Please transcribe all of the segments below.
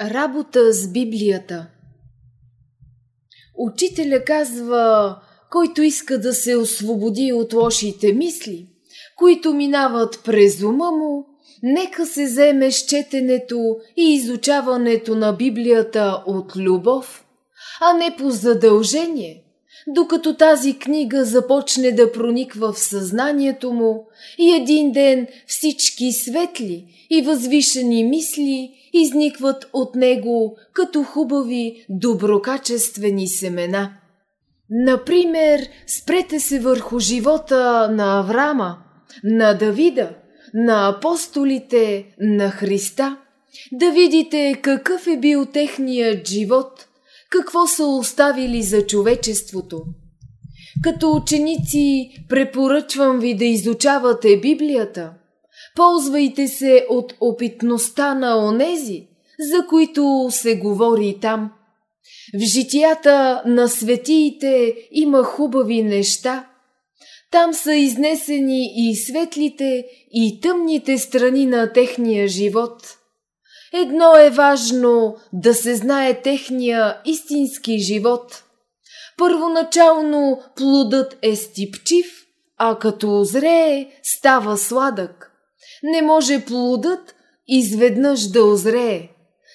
Работа с Библията. Учителя казва, който иска да се освободи от лошите мисли, които минават през ума му, нека се вземе с четенето и изучаването на Библията от любов, а не по задължение, докато тази книга започне да прониква в съзнанието му и един ден всички светли и възвишени мисли изникват от него като хубави, доброкачествени семена. Например, спрете се върху живота на Аврама, на Давида, на апостолите, на Христа, да видите какъв е бил техният живот, какво са оставили за човечеството. Като ученици препоръчвам ви да изучавате Библията – Ползвайте се от опитността на онези, за които се говори там. В житията на светиите има хубави неща. Там са изнесени и светлите, и тъмните страни на техния живот. Едно е важно да се знае техния истински живот. Първоначално плодът е стипчив, а като озрее става сладък. Не може плодът изведнъж да озрее.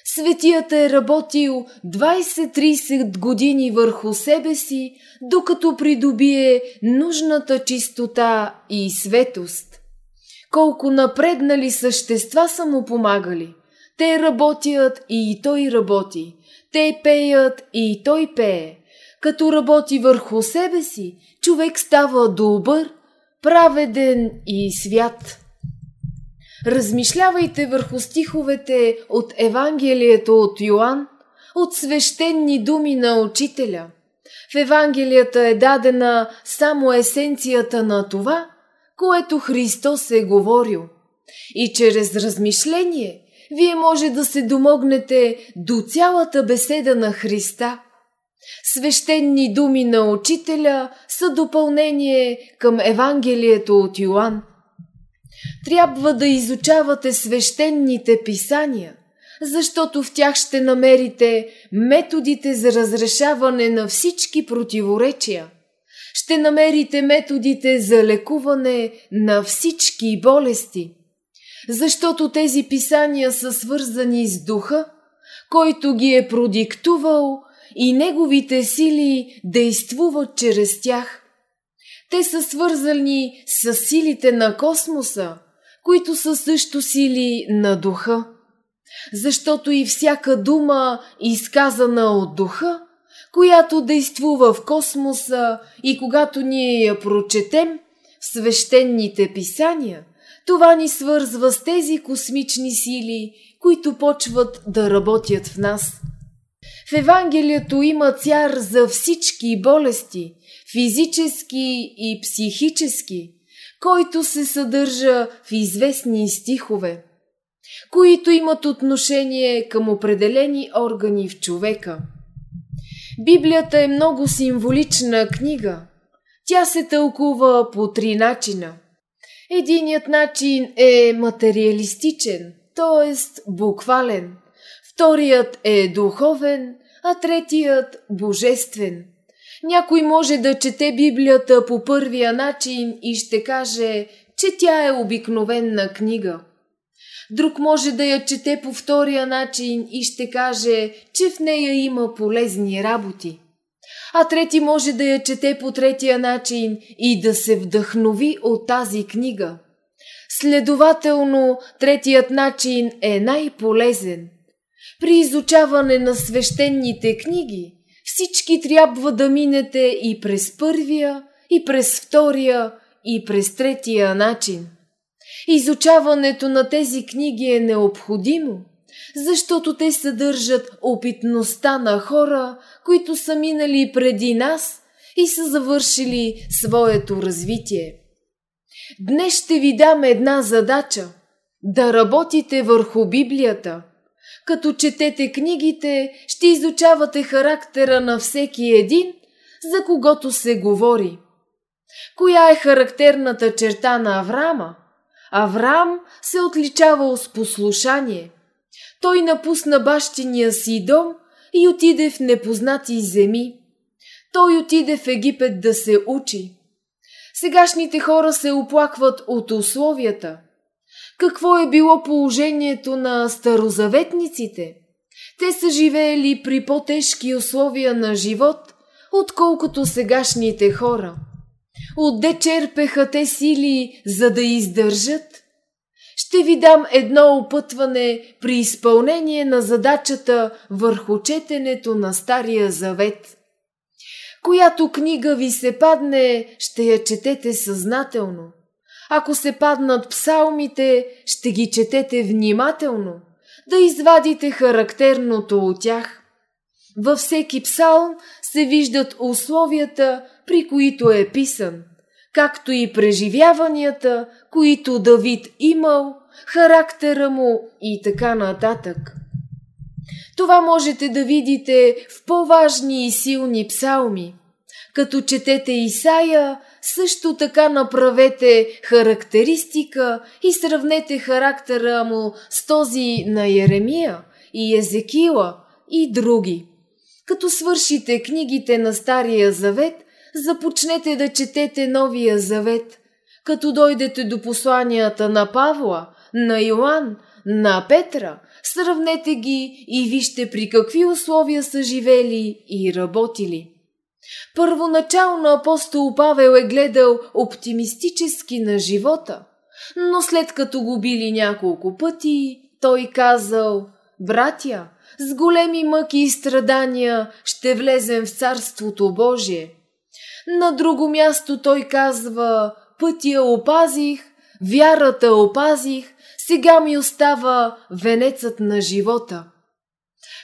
Светият е работил 20-30 години върху себе си, докато придобие нужната чистота и светост. Колко напреднали същества са му помагали. Те работят и той работи. Те пеят и той пее. Като работи върху себе си, човек става добър, праведен и свят. Размишлявайте върху стиховете от Евангелието от Йоанн, от свещени думи на учителя. В Евангелията е дадена само есенцията на това, което Христос е говорил. И чрез размишление вие може да се домогнете до цялата беседа на Христа. Свещени думи на учителя са допълнение към Евангелието от Йоанн. Трябва да изучавате свещените писания, защото в тях ще намерите методите за разрешаване на всички противоречия. Ще намерите методите за лекуване на всички болести. Защото тези писания са свързани с духа, който ги е продиктувал и неговите сили действуват чрез тях. Те са свързани с силите на космоса, които са също сили на духа. Защото и всяка дума, изказана от духа, която действува в космоса и когато ние я прочетем в свещените писания, това ни свързва с тези космични сили, които почват да работят в нас. В Евангелието има цяр за всички болести, физически и психически, който се съдържа в известни стихове, които имат отношение към определени органи в човека. Библията е много символична книга. Тя се тълкува по три начина. Единият начин е материалистичен, т.е. буквален. Вторият е духовен, а третият божествен. Някой може да чете Библията по първия начин и ще каже, че тя е обикновенна книга. Друг може да я чете по втория начин и ще каже, че в нея има полезни работи. А трети може да я чете по третия начин и да се вдъхнови от тази книга. Следователно, третият начин е най-полезен. При изучаване на свещените книги всички трябва да минете и през първия, и през втория, и през третия начин. Изучаването на тези книги е необходимо, защото те съдържат опитността на хора, които са минали преди нас и са завършили своето развитие. Днес ще ви дам една задача – да работите върху Библията – като четете книгите, ще изучавате характера на всеки един, за когото се говори. Коя е характерната черта на Аврама? Авраам се отличавал с послушание. Той напусна бащиния си дом и отиде в непознати земи. Той отиде в Египет да се учи. Сегашните хора се оплакват от условията. Какво е било положението на старозаветниците? Те са живеели при по-тежки условия на живот, отколкото сегашните хора. Отде черпеха те сили, за да издържат? Ще ви дам едно опътване при изпълнение на задачата върху четенето на Стария Завет. Която книга ви се падне, ще я четете съзнателно. Ако се паднат псалмите, ще ги четете внимателно, да извадите характерното от тях. Във всеки псалм се виждат условията, при които е писан, както и преживяванията, които Давид имал, характера му и така нататък. Това можете да видите в по-важни и силни псалми. Като четете Исаия, също така направете характеристика и сравнете характера му с този на Еремия и Езекила и други. Като свършите книгите на Стария Завет, започнете да четете Новия Завет. Като дойдете до посланията на Павла, на Йоан, на Петра, сравнете ги и вижте при какви условия са живели и работили. Първоначално апостол Павел е гледал оптимистически на живота, но след като го били няколко пъти, той казал «Братя, с големи мъки и страдания ще влезем в Царството Божие». На друго място той казва «Пътя опазих, вярата опазих, сега ми остава венецът на живота».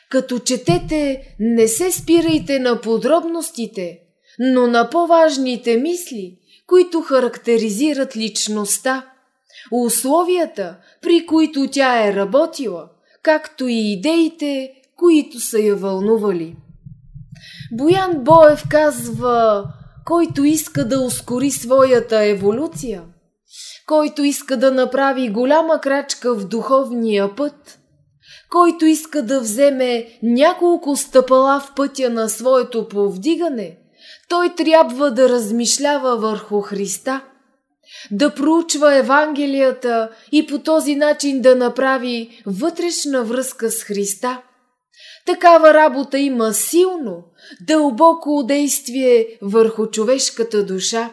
Като четете, не се спирайте на подробностите, но на по-важните мисли, които характеризират личността, условията, при които тя е работила, както и идеите, които са я вълнували. Боян Боев казва, който иска да ускори своята еволюция, който иска да направи голяма крачка в духовния път, който иска да вземе няколко стъпала в пътя на своето повдигане, той трябва да размишлява върху Христа, да проучва Евангелията и по този начин да направи вътрешна връзка с Христа. Такава работа има силно, дълбоко действие върху човешката душа.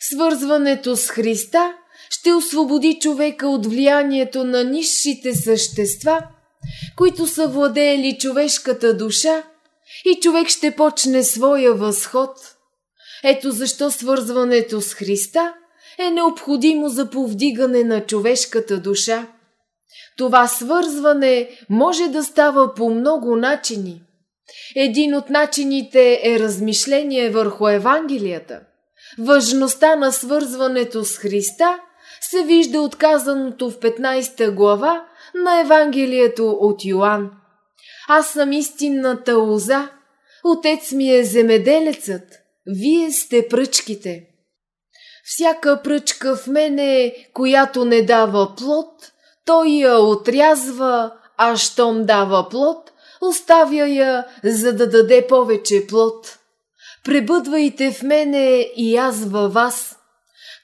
Свързването с Христа ще освободи човека от влиянието на низшите същества – които са владеели човешката душа и човек ще почне своя възход. Ето защо свързването с Христа е необходимо за повдигане на човешката душа. Това свързване може да става по много начини. Един от начините е размишление върху Евангелията. Важността на свързването с Христа се вижда отказаното в 15 глава на Евангелието от Йоанн. Аз съм истинната лоза, отец ми е земеделецът, вие сте пръчките. Всяка пръчка в мене, която не дава плод, той я отрязва, а щом дава плод, оставя я, за да даде повече плод. Пребъдвайте в мене и аз във вас.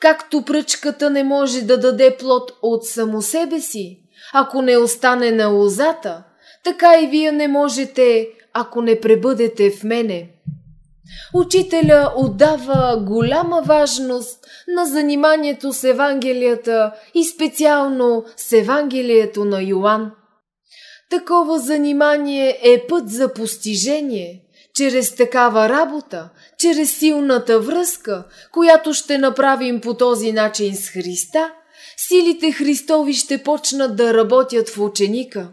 Както пръчката не може да даде плод от само себе си, ако не остане на лозата, така и вие не можете, ако не пребъдете в мене. Учителя отдава голяма важност на заниманието с Евангелията и специално с Евангелието на Йоанн. Такова занимание е път за постижение. Чрез такава работа, чрез силната връзка, която ще направим по този начин с Христа – силите Христови ще почнат да работят в ученика.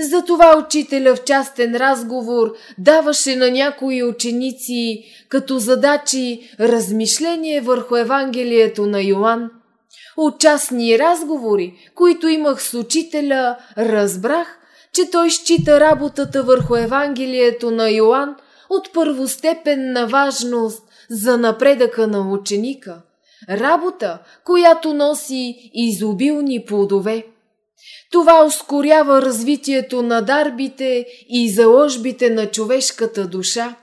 Затова учителя в частен разговор даваше на някои ученици като задачи размишление върху Евангелието на Йоанн. От частни разговори, които имах с учителя, разбрах, че той счита работата върху Евангелието на Йоанн от първостепенна важност за напредъка на ученика – Работа, която носи изобилни плодове. Това ускорява развитието на дарбите и заложбите на човешката душа.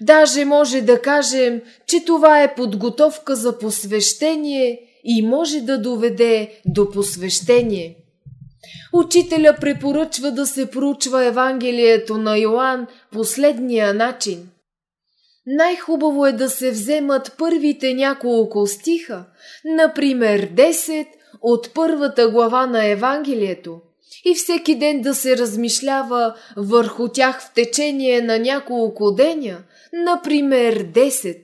Даже може да кажем, че това е подготовка за посвещение и може да доведе до посвещение. Учителя препоръчва да се проучва Евангелието на Йоанн последния начин. Най-хубаво е да се вземат първите няколко стиха, например 10 от първата глава на Евангелието, и всеки ден да се размишлява върху тях в течение на няколко деня, например 10.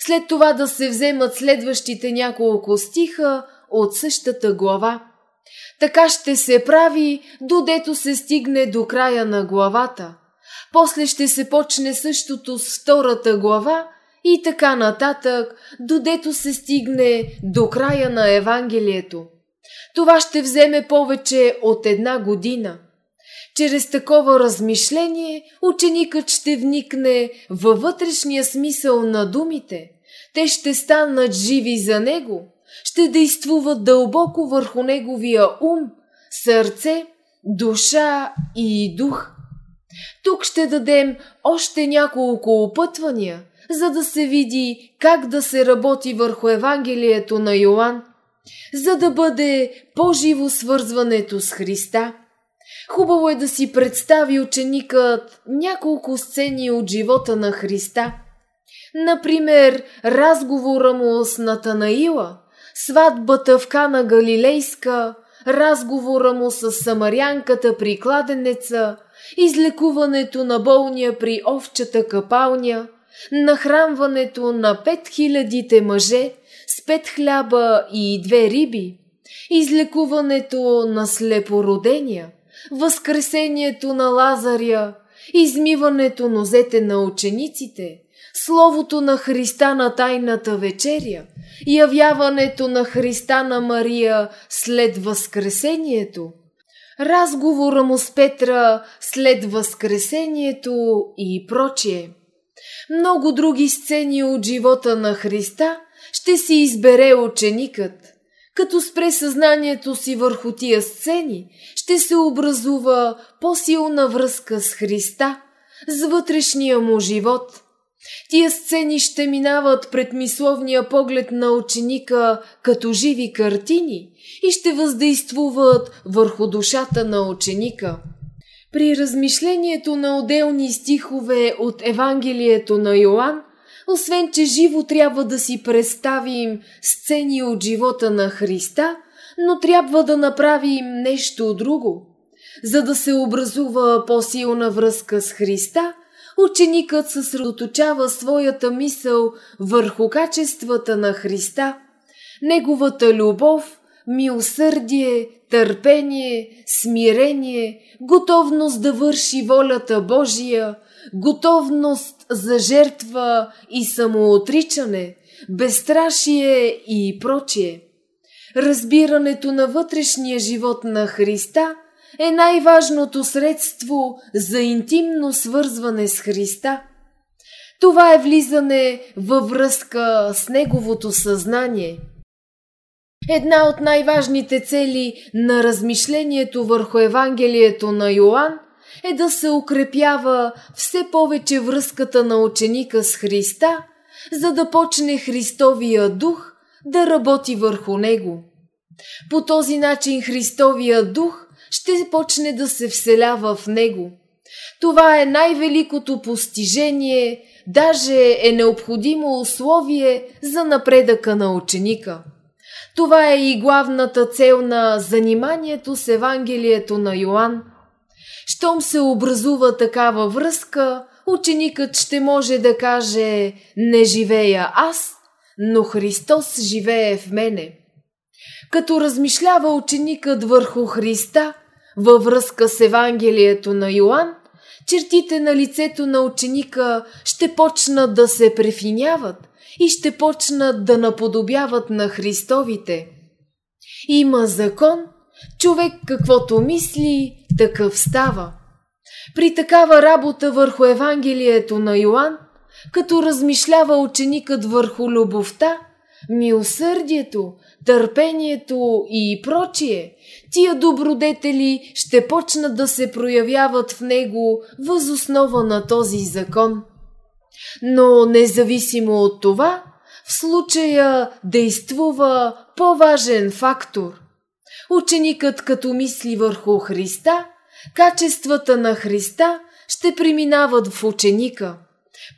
След това да се вземат следващите няколко стиха от същата глава. Така ще се прави, додето се стигне до края на главата. После ще се почне същото с втората глава и така нататък, додето се стигне до края на Евангелието. Това ще вземе повече от една година. Чрез такова размишление ученикът ще вникне във вътрешния смисъл на думите. Те ще станат живи за него, ще действуват дълбоко върху неговия ум, сърце, душа и дух. Тук ще дадем още няколко опътвания, за да се види как да се работи върху Евангелието на Йоанн, за да бъде по-живо свързването с Христа. Хубаво е да си представи ученикът няколко сцени от живота на Христа. Например, разговора му с Натанаила, сватбата в Кана Галилейска, разговора му с самарянката при кладенеца, излекуването на болния при овчата капалня, нахранването на пет хилядите мъже с пет хляба и две риби, излекуването на слепородения, възкресението на Лазаря, измиването нозете на учениците, словото на Христа на тайната вечеря, явяването на Христа на Мария след възкресението, разговора му с Петра след възкресението и прочие. Много други сцени от живота на Христа ще си избере ученикът. Като спре съзнанието си върху тия сцени, ще се образува по-силна връзка с Христа, с вътрешния му живот – Тия сцени ще минават пред мисловния поглед на ученика като живи картини и ще въздействуват върху душата на ученика. При размишлението на отделни стихове от Евангелието на Йоанн, освен че живо трябва да си представим сцени от живота на Христа, но трябва да направим нещо друго. За да се образува по-силна връзка с Христа – ученикът съсредоточава своята мисъл върху качествата на Христа, неговата любов, милосърдие, търпение, смирение, готовност да върши волята Божия, готовност за жертва и самоотричане, безстрашие и прочие. Разбирането на вътрешния живот на Христа – е най-важното средство за интимно свързване с Христа. Това е влизане във връзка с Неговото съзнание. Една от най-важните цели на размишлението върху Евангелието на Йоанн е да се укрепява все повече връзката на ученика с Христа, за да почне Христовия дух да работи върху него. По този начин Христовия дух ще почне да се вселява в него. Това е най-великото постижение, даже е необходимо условие за напредъка на ученика. Това е и главната цел на заниманието с Евангелието на Йоанн. Щом се образува такава връзка, ученикът ще може да каже «Не живея аз, но Христос живее в мене». Като размишлява ученикът върху Христа, във връзка с Евангелието на Йоанн, чертите на лицето на ученика ще почнат да се префиняват и ще почнат да наподобяват на Христовите. Има закон, човек каквото мисли, такъв става. При такава работа върху Евангелието на Йоанн, като размишлява ученикът върху любовта, милосърдието, търпението и прочие, тия добродетели ще почнат да се проявяват в него възоснова на този закон. Но независимо от това, в случая действува по-важен фактор. Ученикът като мисли върху Христа, качествата на Христа ще преминават в ученика.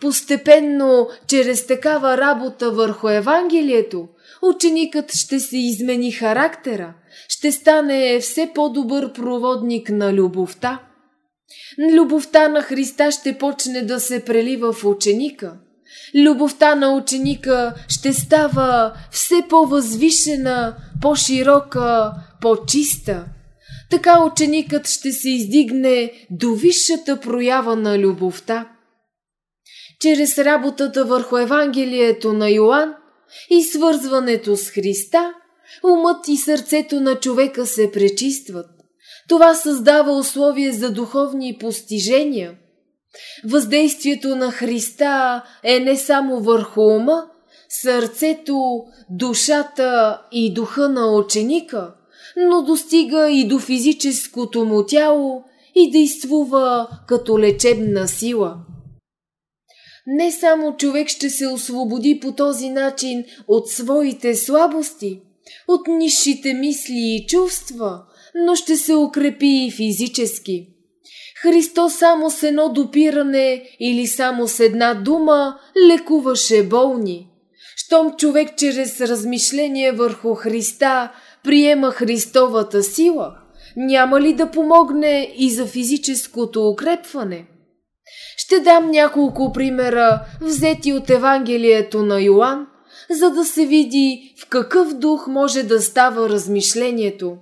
Постепенно, чрез такава работа върху Евангелието, ученикът ще се измени характера, ще стане все по-добър проводник на любовта. Любовта на Христа ще почне да се прелива в ученика. Любовта на ученика ще става все по-възвишена, по-широка, по-чиста. Така ученикът ще се издигне до висшата проява на любовта. Чрез работата върху Евангелието на Йоанн и свързването с Христа, умът и сърцето на човека се пречистват. Това създава условие за духовни постижения. Въздействието на Христа е не само върху ума, сърцето, душата и духа на ученика, но достига и до физическото му тяло и действува като лечебна сила. Не само човек ще се освободи по този начин от своите слабости, от нишите мисли и чувства, но ще се укрепи и физически. Христос само с едно допиране или само с една дума лекуваше болни. Щом човек чрез размишление върху Христа приема Христовата сила, няма ли да помогне и за физическото укрепване? Ще дам няколко примера, взети от Евангелието на Йоанн, за да се види в какъв дух може да става размишлението.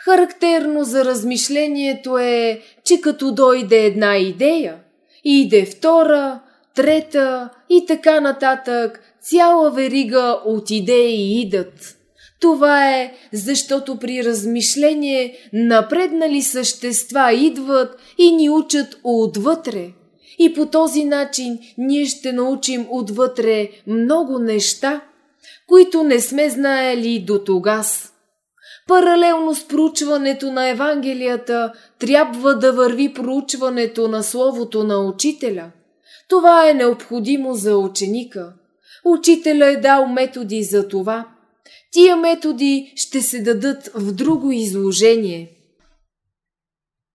Характерно за размишлението е, че като дойде една идея, иде втора, трета и така нататък, цяла верига от идеи идат. Това е, защото при размишление напреднали същества идват и ни учат отвътре. И по този начин ние ще научим отвътре много неща, които не сме знаели до тогас. Паралелно с проучването на Евангелията трябва да върви проучването на Словото на Учителя. Това е необходимо за ученика. Учителя е дал методи за това – Тия методи ще се дадат в друго изложение –